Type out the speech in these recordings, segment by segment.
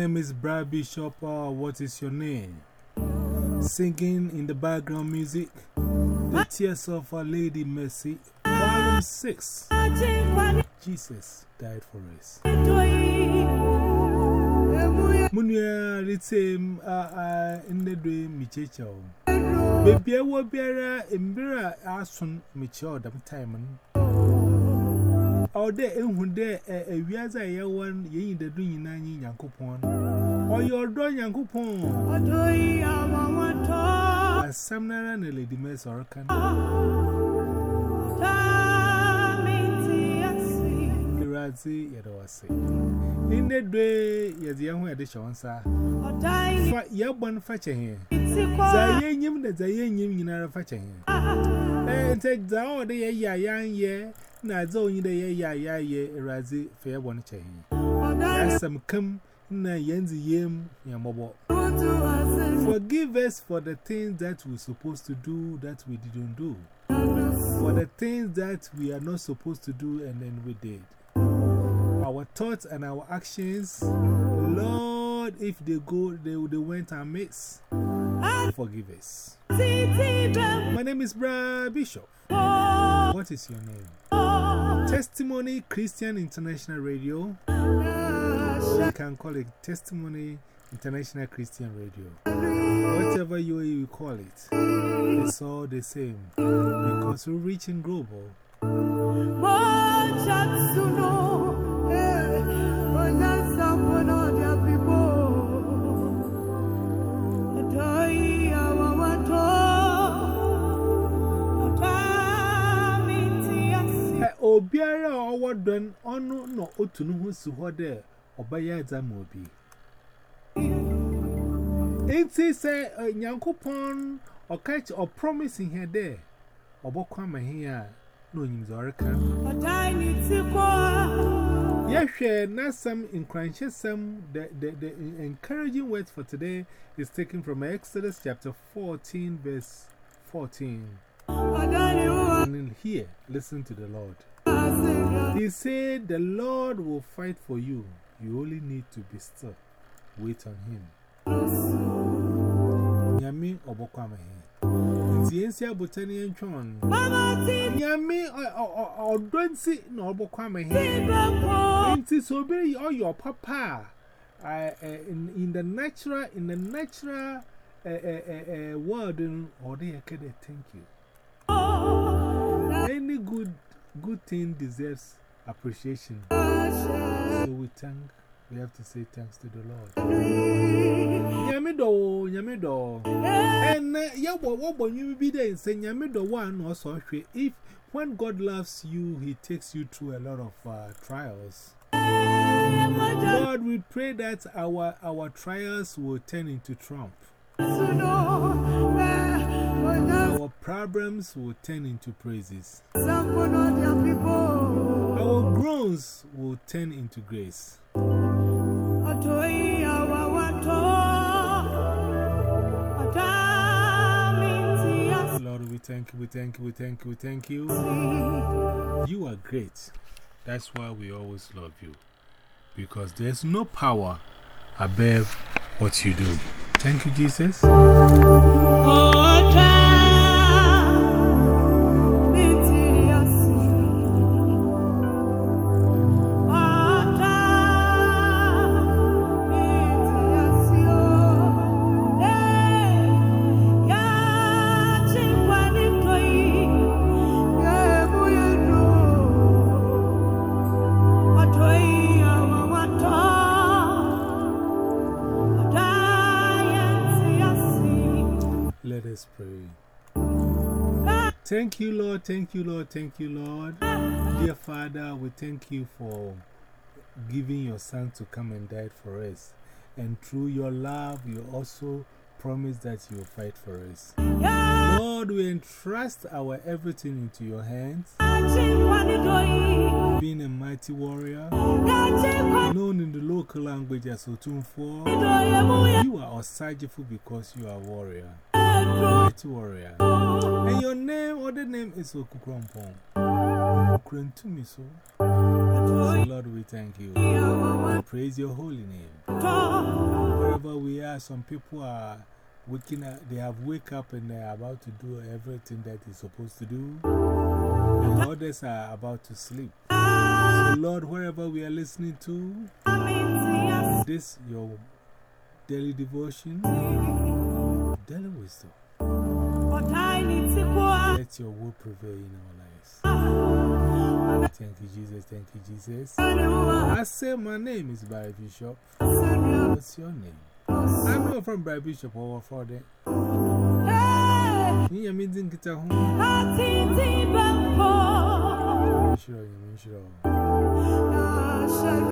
name is Brad Bishop. Uh, what is your name? Singing in the background music, The Tears of Our Lady Mercy, Volume 6. Jesus died for us. Munya, it's him in the dream, Michecho. Baby, I will be a mirror as soon, Micho, the time. All day, and one day, a Viaza Yawan, ye in the dream, Nani Yankupon. Or your door, Yankupon. As some Nara and Lady Mess or can. Razi, Yadawasi. In the day, yes, the young addition, sir. Yabon fetching here. Zayen yim the Zayen yim in our fetching. And take the order, ya, young year. Na Razi. Forgive us for the things that we're supposed to do that we didn't do. For the things that we are not supposed to do and then we did. Our thoughts and our actions, Lord, if they go, they, they went amiss, forgive us. My name is Brad Bishop. What is your name? Testimony Christian International Radio. You can call it Testimony International Christian Radio. Whatever you, call it, it's all the same because we're reaching global. Obiara ọwọ dọn ọnụ na otu nuhu si hɔ dɛ ɔbɛyɛ adama obi. Nti sɛ nyankopɔn ɔkachi ɔpromise ihe dɛ ɔbɔkɔ ama ihe a na onyimdze ɔreka. Yɛhwɛ n'asɛm nkranhyɛsɛm the the the encouraging words for today is taken from Exodus chapter 14 verse 14. And here, listen to the Lord. He said, The Lord will fight for you. You only need to be still. Wait on Him. Yami Obokwame. Tiensi Abutani and Chon. Yami or don't see no Obokwame. Inti so be all your papa. In, in the natural, in the natural world, or they can thank you. Any good, good thing deserves appreciation. So we thank, we have to say thanks to the Lord. Yamido, Yamido. And yeah, what when you be there and say Yamido one also, if when God loves you, He takes you through a lot of uh, trials. Lord, we pray that our, our trials will turn into triumph. Problems will turn into praises. Our groans will turn into grace. Lord, we thank you, we thank you, we thank you, we thank you. You are great. That's why we always love you. Because there's no power above what you do. Thank you, Jesus. Thank you, Lord. Thank you, Lord. Thank you, Lord. Dear Father, we thank you for giving your Son to come and die for us. And through your love, you also promise that you will fight for us. Lord, we entrust our everything into your hands. Being a mighty warrior, known in the local language as Otumfo, you are Osajifo because you are a warrior. Warrior. And your name, or the name is Okukrompong. Okrentumi so. Lord, we thank you. We praise your holy name. Wherever we are, some people are waking up, they have wake up and they are about to do everything that is supposed to do. And others are about to sleep. So Lord, wherever we are listening to, this your daily devotion, wisdom. Let your will prevail in our lives. Thank you, Jesus. Thank you, Jesus. I say my name is Barry Bishop. What's your name? I'm not from Barry Bishop over for that. You mean get a home? Sure, you sure.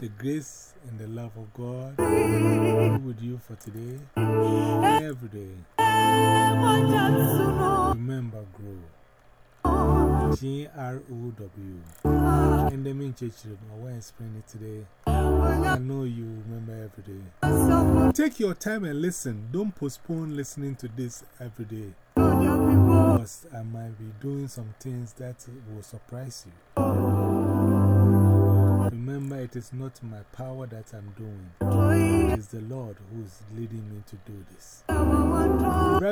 The grace and the love of God be with you for today and every day. Remember, grow. G R O W. And the main church I want to explain it today. I know you remember every day. Take your time and listen. Don't postpone listening to this every day. Because I might be doing some things that will surprise you. Remember, it is not my power that I'm doing. It is the Lord who is leading me to do this.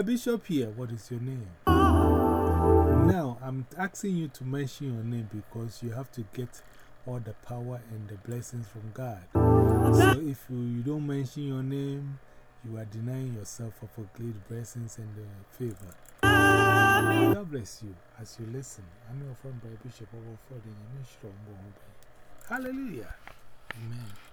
Bishop here, what is your name? Now, I'm asking you to mention your name because you have to get all the power and the blessings from God. So, if you, you don't mention your name, you are denying yourself of a great blessings and favor. God bless you as you listen. I'm your friend Bishop over for the Hallelujah. Amen.